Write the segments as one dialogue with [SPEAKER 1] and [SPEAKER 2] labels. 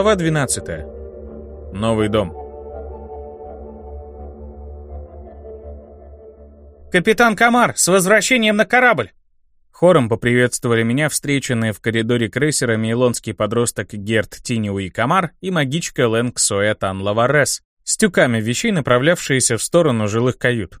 [SPEAKER 1] Глава 12. Новый дом.
[SPEAKER 2] «Капитан Камар, с возвращением на корабль!»
[SPEAKER 1] Хором поприветствовали меня встреченные в коридоре крейсера мейлонский подросток Герт Тиньюи Камар и магичка Лэнг Тан Лаварес, с тюками вещей, направлявшиеся в сторону жилых кают.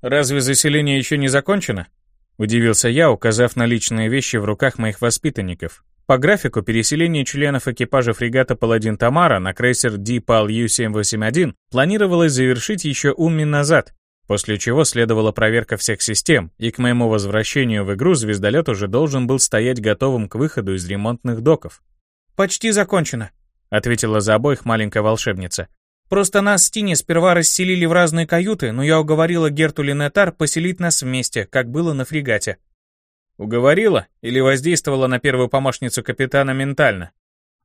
[SPEAKER 1] «Разве заселение еще не закончено?» — удивился я, указав на личные вещи в руках моих воспитанников. По графику переселение членов экипажа фрегата «Паладин Тамара» на крейсер Дипал Ю-781 планировалось завершить еще умми назад, после чего следовала проверка всех систем, и к моему возвращению в игру звездолет уже должен был стоять готовым к выходу из ремонтных доков.
[SPEAKER 2] «Почти закончено», — ответила
[SPEAKER 1] за обоих маленькая волшебница.
[SPEAKER 2] «Просто нас с Тини сперва расселили в разные каюты, но я уговорила Герту Линетар поселить нас вместе, как было на фрегате».
[SPEAKER 1] «Уговорила или воздействовала на первую помощницу капитана ментально?»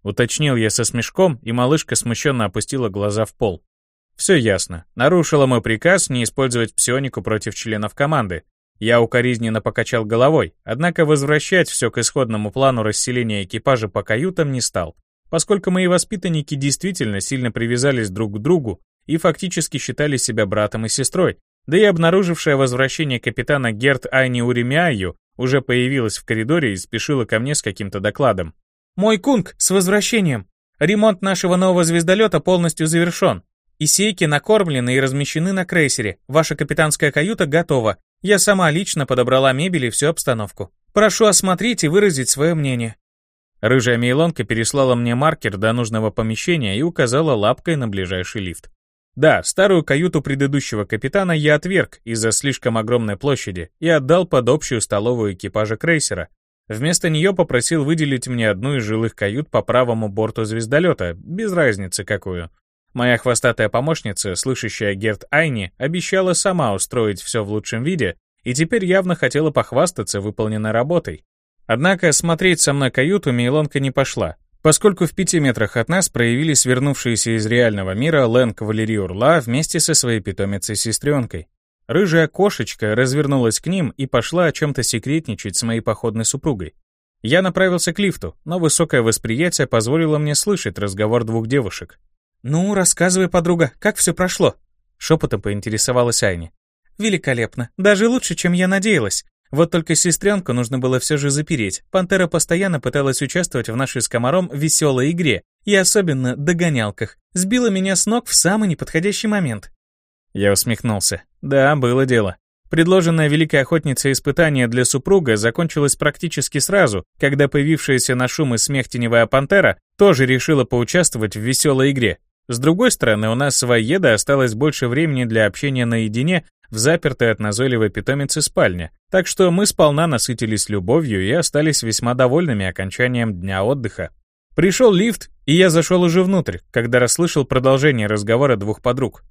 [SPEAKER 1] Уточнил я со смешком, и малышка смущенно опустила глаза в пол. Все ясно. Нарушила мой приказ не использовать псионику против членов команды. Я укоризненно покачал головой, однако возвращать все к исходному плану расселения экипажа по каютам не стал, поскольку мои воспитанники действительно сильно привязались друг к другу и фактически считали себя братом и сестрой, да и обнаружившее возвращение капитана Герт Айни Уремяю уже появилась в коридоре и спешила ко мне с каким-то докладом.
[SPEAKER 2] «Мой кунг, с возвращением! Ремонт нашего нового звездолета полностью завершен. Исейки накормлены и размещены на крейсере. Ваша капитанская каюта готова. Я сама лично подобрала мебель и всю обстановку. Прошу осмотреть и выразить свое мнение».
[SPEAKER 1] Рыжая мейлонка переслала мне маркер до нужного помещения и указала лапкой на ближайший лифт. Да, старую каюту предыдущего капитана я отверг из-за слишком огромной площади и отдал под общую столовую экипажа крейсера. Вместо нее попросил выделить мне одну из жилых кают по правому борту звездолета, без разницы какую. Моя хвостатая помощница, слышащая Герт Айни, обещала сама устроить все в лучшем виде и теперь явно хотела похвастаться выполненной работой. Однако смотреть со мной каюту Мейлонка не пошла, поскольку в пяти метрах от нас проявились вернувшиеся из реального мира Лэн Кавалерий Урла вместе со своей питомицей-сестренкой. Рыжая кошечка развернулась к ним и пошла о чем-то секретничать с моей походной супругой. Я направился к лифту, но высокое восприятие позволило мне слышать разговор двух девушек.
[SPEAKER 2] «Ну, рассказывай, подруга, как все прошло?»
[SPEAKER 1] Шепотом поинтересовалась Айни.
[SPEAKER 2] «Великолепно. Даже лучше, чем я надеялась. Вот только сестренку нужно было все же запереть. Пантера постоянно пыталась участвовать в нашей с комаром веселой игре, и особенно догонялках. Сбила меня с ног в самый неподходящий момент».
[SPEAKER 1] Я усмехнулся. «Да, было дело. Предложенная Великой Охотницей испытание для супруга закончилось практически сразу, когда появившаяся на шум и смех теневая пантера тоже решила поучаствовать в веселой игре. С другой стороны, у нас с Ваеда осталось больше времени для общения наедине в запертой от назойливой питомицы спальне, так что мы сполна насытились любовью и остались весьма довольными окончанием дня отдыха. Пришел лифт, и я зашел уже внутрь, когда расслышал продолжение разговора двух подруг.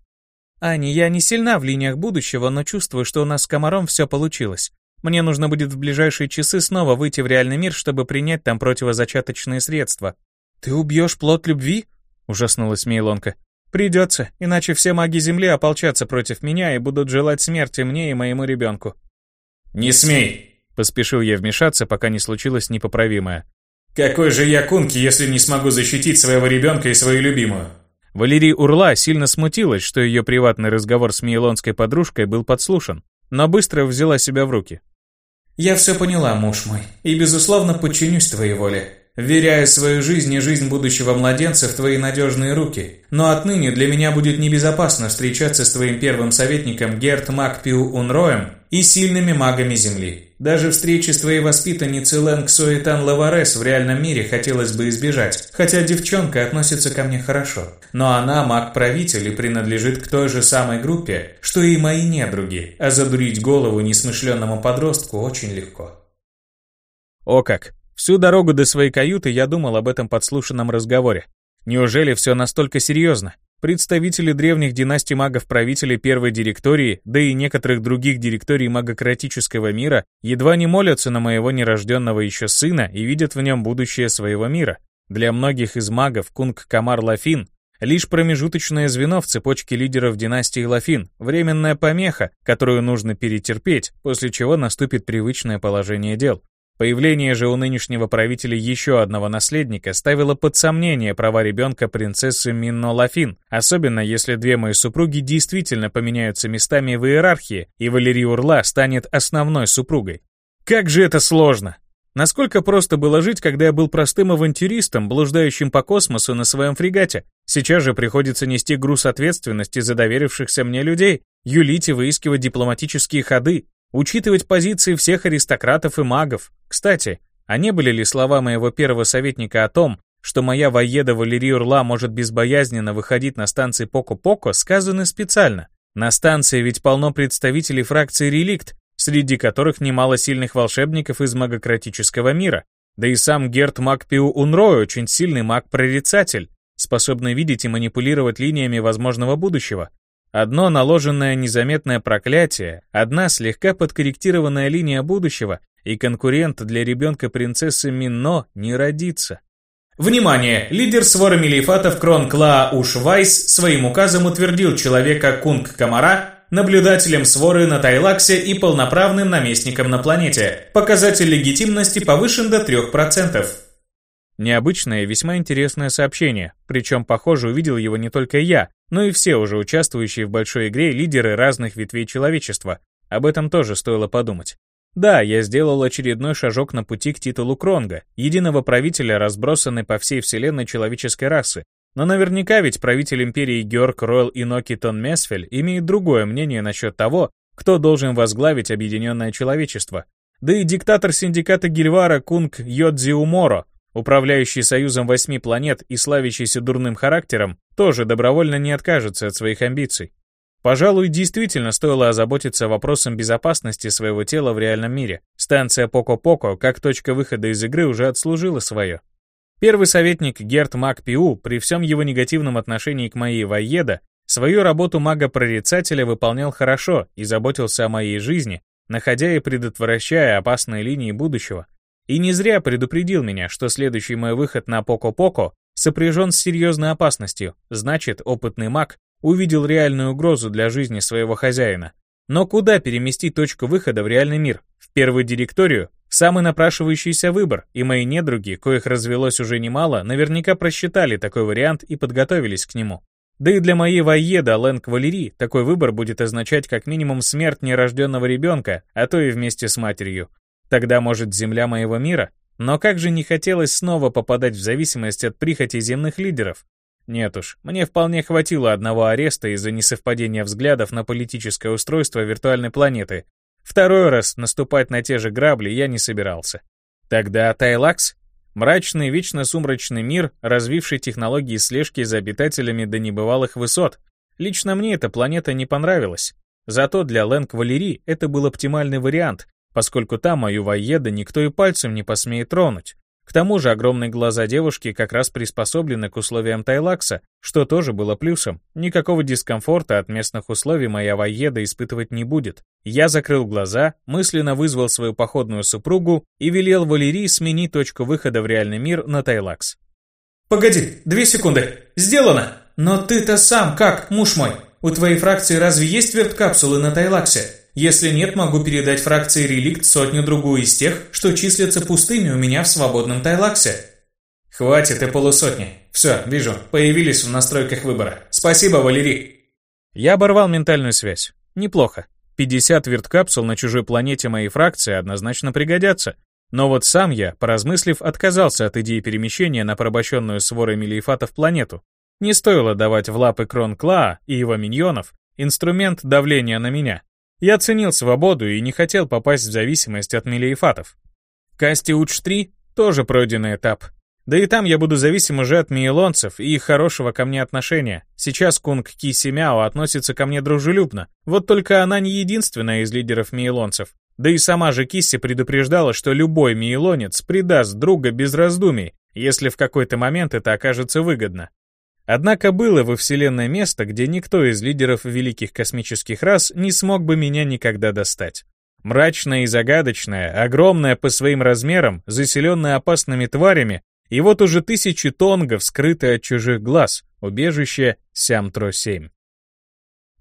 [SPEAKER 2] «Аня, я не сильна в линиях будущего, но чувствую, что у нас с комаром все получилось. Мне нужно будет в ближайшие часы снова выйти в реальный мир, чтобы принять там противозачаточные средства».
[SPEAKER 1] «Ты убьешь плод любви?» ужаснулась Мейлонка. «Придется, иначе все маги Земли ополчатся против меня и будут желать смерти мне и моему ребенку».
[SPEAKER 3] «Не смей!»
[SPEAKER 1] — поспешил я вмешаться, пока не случилось непоправимое.
[SPEAKER 3] «Какой же я кунки, если не смогу защитить своего ребенка и свою любимую?»
[SPEAKER 1] Валерий Урла сильно смутилась, что ее приватный разговор с мейлонской подружкой был подслушан, но быстро взяла себя в руки.
[SPEAKER 3] «Я все поняла, муж мой, и, безусловно, подчинюсь твоей воле. Веряя свою жизнь и жизнь будущего младенца в твои надежные руки. Но отныне для меня будет небезопасно встречаться с твоим первым советником Герт Макпиу Унроем и сильными магами Земли. Даже встречи с твоей воспитанницей Лэнг Суэтан Лаварес в реальном мире хотелось бы избежать, хотя девчонка относится ко мне хорошо. Но она маг-правитель и принадлежит к той же самой группе, что и мои недруги, а задурить голову несмышленному подростку очень легко.
[SPEAKER 1] О как! Всю дорогу до своей каюты я думал об этом подслушанном разговоре. Неужели все настолько серьезно? Представители древних династий магов-правителей первой директории, да и некоторых других директорий магократического мира, едва не молятся на моего нерожденного еще сына и видят в нем будущее своего мира. Для многих из магов Кунг Камар Лафин лишь промежуточное звено в цепочке лидеров династии Лафин, временная помеха, которую нужно перетерпеть, после чего наступит привычное положение дел. Появление же у нынешнего правителя еще одного наследника ставило под сомнение права ребенка принцессы Минно Лафин, особенно если две мои супруги действительно поменяются местами в иерархии, и Валерий Урла станет основной супругой. Как же это сложно! Насколько просто было жить, когда я был простым авантюристом, блуждающим по космосу на своем фрегате. Сейчас же приходится нести груз ответственности за доверившихся мне людей, юлить и выискивать дипломатические ходы, Учитывать позиции всех аристократов и магов. Кстати, а не были ли слова моего первого советника о том, что моя воеда Валерий Урла может безбоязненно выходить на станции Поко-Поко, сказаны специально. На станции ведь полно представителей фракции Реликт, среди которых немало сильных волшебников из магократического мира. Да и сам Герт Макпиу Унрой очень сильный маг-прорицатель, способный видеть и манипулировать линиями возможного будущего. Одно наложенное незаметное проклятие, одна слегка подкорректированная линия будущего, и конкурент для ребенка принцессы Минно не родится.
[SPEAKER 2] Внимание! Лидер своры Мелифатов Крон Клаа Ушвайс своим указом утвердил человека Кунг Камара наблюдателем своры на Тайлаксе и полноправным наместником на планете. Показатель легитимности повышен до 3%.
[SPEAKER 1] Необычное и весьма интересное сообщение, причем, похоже, увидел его не только я, но и все уже участвующие в большой игре лидеры разных ветвей человечества. Об этом тоже стоило подумать. Да, я сделал очередной шажок на пути к титулу Кронга, единого правителя, разбросанной по всей вселенной человеческой расы. Но наверняка ведь правитель империи Георг Ройл Иноки Тон Месфель имеет другое мнение насчет того, кто должен возглавить объединенное человечество. Да и диктатор синдиката Гильвара Кунг Йодзи Уморо Управляющий союзом восьми планет и славящийся дурным характером тоже добровольно не откажется от своих амбиций. Пожалуй, действительно стоило озаботиться вопросом безопасности своего тела в реальном мире. Станция Поко-Поко, как точка выхода из игры, уже отслужила свое. Первый советник Герт Мак Пиу, при всем его негативном отношении к моей Вайеда, свою работу мага-прорицателя выполнял хорошо и заботился о моей жизни, находя и предотвращая опасные линии будущего. И не зря предупредил меня, что следующий мой выход на Поко-Поко сопряжен с серьезной опасностью, значит, опытный маг увидел реальную угрозу для жизни своего хозяина. Но куда переместить точку выхода в реальный мир? В первую директорию? Самый напрашивающийся выбор, и мои недруги, коих развелось уже немало, наверняка просчитали такой вариант и подготовились к нему. Да и для моей воеда Лэнг Валерии такой выбор будет означать как минимум смерть нерожденного ребенка, а то и вместе с матерью. Тогда, может, земля моего мира? Но как же не хотелось снова попадать в зависимость от прихоти земных лидеров? Нет уж, мне вполне хватило одного ареста из-за несовпадения взглядов на политическое устройство виртуальной планеты. Второй раз наступать на те же грабли я не собирался. Тогда Тайлакс? Мрачный, вечно сумрачный мир, развивший технологии слежки за обитателями до небывалых высот. Лично мне эта планета не понравилась. Зато для Лэнг Валерии это был оптимальный вариант, поскольку там мою воеда никто и пальцем не посмеет тронуть. К тому же огромные глаза девушки как раз приспособлены к условиям Тайлакса, что тоже было плюсом. Никакого дискомфорта от местных условий моя воеда испытывать не будет. Я закрыл глаза, мысленно вызвал свою походную супругу и велел Валерии сменить точку выхода в реальный мир на Тайлакс.
[SPEAKER 2] «Погоди, две секунды. Сделано! Но ты-то сам как, муж мой? У твоей фракции разве есть верткапсулы на Тайлаксе?» Если нет, могу передать фракции реликт сотню-другую из тех, что числятся пустыми у меня в свободном Тайлаксе. Хватит и полусотни. Все, вижу, появились в настройках выбора. Спасибо, Валерий.
[SPEAKER 1] Я оборвал ментальную связь. Неплохо. 50 верткапсул на чужой планете моей фракции однозначно пригодятся. Но вот сам я, поразмыслив, отказался от идеи перемещения на порабощенную сворой мелиефатов планету. Не стоило давать в лапы Крон Клаа и его миньонов инструмент давления на меня. Я ценил свободу и не хотел попасть в зависимость от мелиефатов. Касти Уч-3 тоже пройденный этап. Да и там я буду зависим уже от миелонцев и их хорошего ко мне отношения. Сейчас Кунг Ки Семяо относится ко мне дружелюбно. Вот только она не единственная из лидеров миелонцев. Да и сама же Кисси предупреждала, что любой миелонец предаст друга без раздумий, если в какой-то момент это окажется выгодно. Однако было во Вселенной место, где никто из лидеров великих космических рас не смог бы меня никогда достать. Мрачное и загадочное, огромное по своим размерам, заселенное опасными тварями, и вот уже тысячи тонгов, скрытые от чужих глаз, убежище Сямтро-7.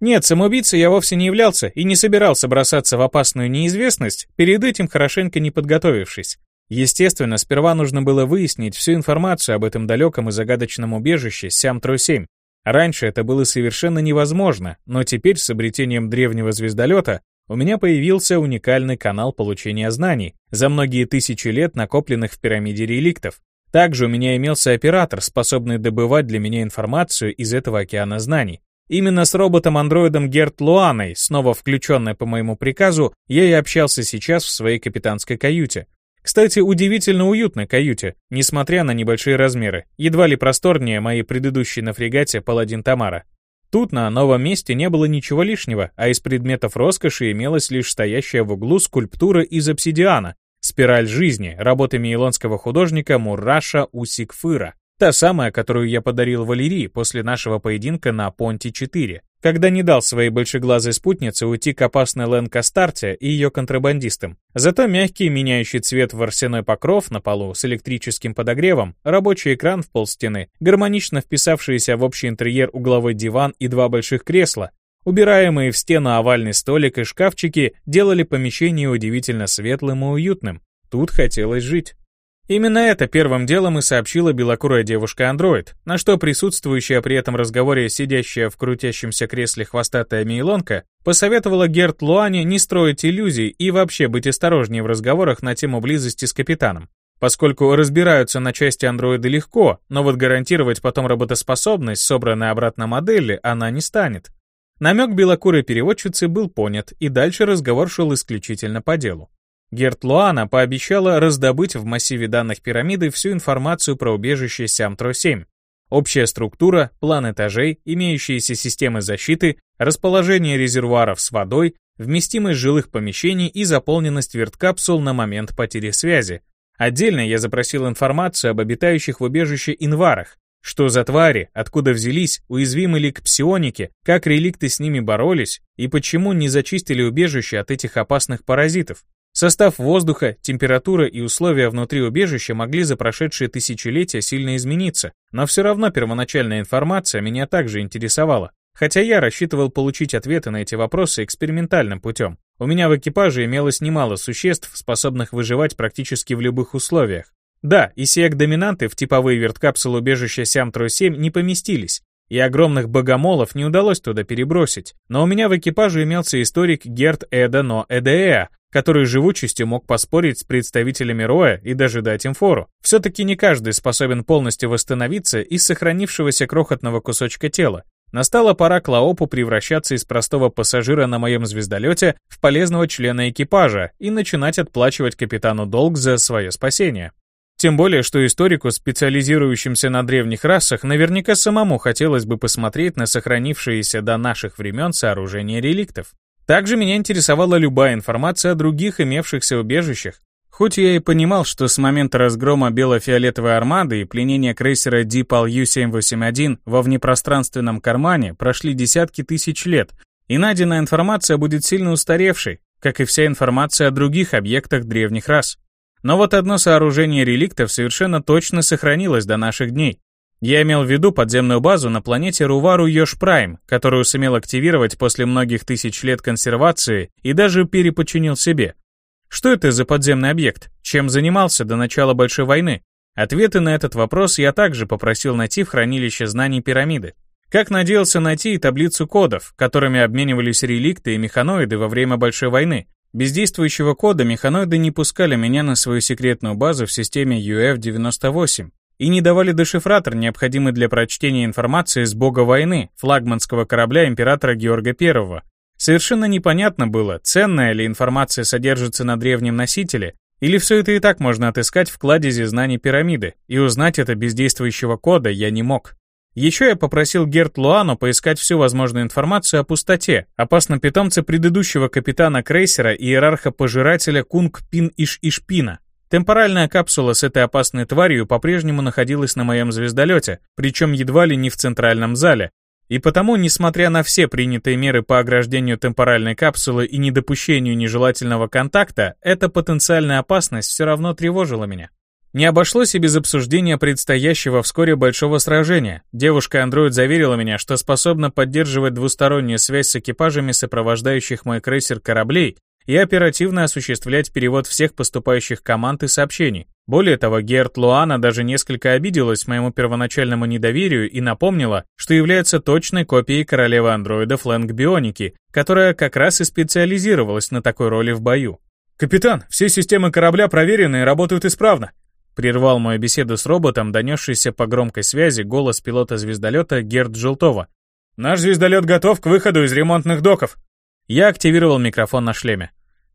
[SPEAKER 1] Нет, самоубийцей я вовсе не являлся и не собирался бросаться в опасную неизвестность, перед этим хорошенько не подготовившись. Естественно, сперва нужно было выяснить всю информацию об этом далеком и загадочном убежище Сям-Тру-7. Раньше это было совершенно невозможно, но теперь с обретением древнего звездолета у меня появился уникальный канал получения знаний, за многие тысячи лет накопленных в пирамиде реликтов. Также у меня имелся оператор, способный добывать для меня информацию из этого океана знаний. Именно с роботом-андроидом Герт Луаной, снова включенной по моему приказу, я и общался сейчас в своей капитанской каюте. Кстати, удивительно уютной каюте, несмотря на небольшие размеры, едва ли просторнее моей предыдущей на фрегате Паладин Тамара. Тут на новом месте не было ничего лишнего, а из предметов роскоши имелась лишь стоящая в углу скульптура из обсидиана, спираль жизни, работы мейлонского художника Мураша Усикфыра. Та самая, которую я подарил Валерии после нашего поединка на Понте-4, когда не дал своей большеглазой спутнице уйти к опасной Лэн Кастарте и ее контрабандистам. Зато мягкий, меняющий цвет ворсяной покров на полу с электрическим подогревом, рабочий экран в полстены, гармонично вписавшийся в общий интерьер угловой диван и два больших кресла, убираемые в стену овальный столик и шкафчики делали помещение удивительно светлым и уютным. Тут хотелось жить. Именно это первым делом и сообщила белокурая девушка-андроид, на что присутствующая при этом разговоре сидящая в крутящемся кресле хвостатая Мейлонка посоветовала Герт Луане не строить иллюзий и вообще быть осторожнее в разговорах на тему близости с капитаном. Поскольку разбираются на части андроиды легко, но вот гарантировать потом работоспособность, собранной обратно модели, она не станет. Намек белокурой переводчицы был понят, и дальше разговор шел исключительно по делу. Герт Луана пообещала раздобыть в массиве данных пирамиды всю информацию про убежище Сямтро-7. Общая структура, план этажей, имеющиеся системы защиты, расположение резервуаров с водой, вместимость жилых помещений и заполненность верткапсул на момент потери связи. Отдельно я запросил информацию об обитающих в убежище инварах, что за твари, откуда взялись, уязвимы ли к псионике, как реликты с ними боролись и почему не зачистили убежище от этих опасных паразитов. Состав воздуха, температура и условия внутри убежища могли за прошедшие тысячелетия сильно измениться, но все равно первоначальная информация меня также интересовала. Хотя я рассчитывал получить ответы на эти вопросы экспериментальным путем. У меня в экипаже имелось немало существ, способных выживать практически в любых условиях. Да, и исеек-доминанты в типовые верткапсулы убежища Сям-7 не поместились, и огромных богомолов не удалось туда перебросить, но у меня в экипаже имелся историк Герт Эда Но Эдеа, который живучестью мог поспорить с представителями Роя и даже дать им фору. Все-таки не каждый способен полностью восстановиться из сохранившегося крохотного кусочка тела. Настала пора Клаопу превращаться из простого пассажира на моем звездолете в полезного члена экипажа и начинать отплачивать капитану долг за свое спасение. Тем более, что историку, специализирующимся на древних расах, наверняка самому хотелось бы посмотреть на сохранившиеся до наших времен сооружения реликтов. Также меня интересовала любая информация о других имевшихся убежищах. Хоть я и понимал, что с момента разгрома бело-фиолетовой армады и пленения крейсера Дипал Ю-781 во внепространственном кармане прошли десятки тысяч лет, и найденная информация будет сильно устаревшей, как и вся информация о других объектах древних рас. Но вот одно сооружение реликтов совершенно точно сохранилось до наших дней. Я имел в виду подземную базу на планете Рувару Йош Прайм, которую сумел активировать после многих тысяч лет консервации и даже переподчинил себе. Что это за подземный объект? Чем занимался до начала Большой войны? Ответы на этот вопрос я также попросил найти в хранилище знаний пирамиды. Как надеялся найти и таблицу кодов, которыми обменивались реликты и механоиды во время Большой войны. Без действующего кода механоиды не пускали меня на свою секретную базу в системе UF-98, и не давали дешифратор, необходимый для прочтения информации с бога войны, флагманского корабля императора Георга I. Совершенно непонятно было, ценная ли информация содержится на древнем носителе, или все это и так можно отыскать в кладезе знаний пирамиды, и узнать это без действующего кода я не мог. Еще я попросил Герт Луану поискать всю возможную информацию о пустоте, опасном питомце предыдущего капитана крейсера и иерарха-пожирателя Кунг Пин Иш Ишпина, Темпоральная капсула с этой опасной тварью по-прежнему находилась на моем звездолете, причем едва ли не в центральном зале. И потому, несмотря на все принятые меры по ограждению темпоральной капсулы и недопущению нежелательного контакта, эта потенциальная опасность все равно тревожила меня. Не обошлось и без обсуждения предстоящего вскоре большого сражения. Девушка-андроид заверила меня, что способна поддерживать двустороннюю связь с экипажами сопровождающих мой крейсер кораблей и оперативно осуществлять перевод всех поступающих команд и сообщений. Более того, Герт Луана даже несколько обиделась моему первоначальному недоверию и напомнила, что является точной копией королевы андроидов Лэнг Бионики, которая как раз и специализировалась на такой роли в бою.
[SPEAKER 2] «Капитан, все системы корабля проверены и работают исправно»,
[SPEAKER 1] Прервал мою беседу с роботом, донесшийся по громкой связи голос пилота звездолета Герд Желтова.
[SPEAKER 2] «Наш звездолет готов к выходу из ремонтных доков».
[SPEAKER 1] Я активировал микрофон на шлеме.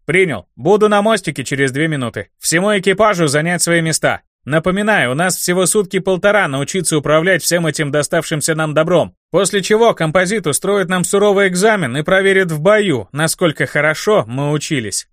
[SPEAKER 2] «Принял. Буду на мостике через две минуты. Всему экипажу занять свои места. Напоминаю, у нас всего сутки полтора научиться управлять всем этим доставшимся нам добром. После чего композит устроит нам суровый экзамен и проверит в бою, насколько хорошо мы учились».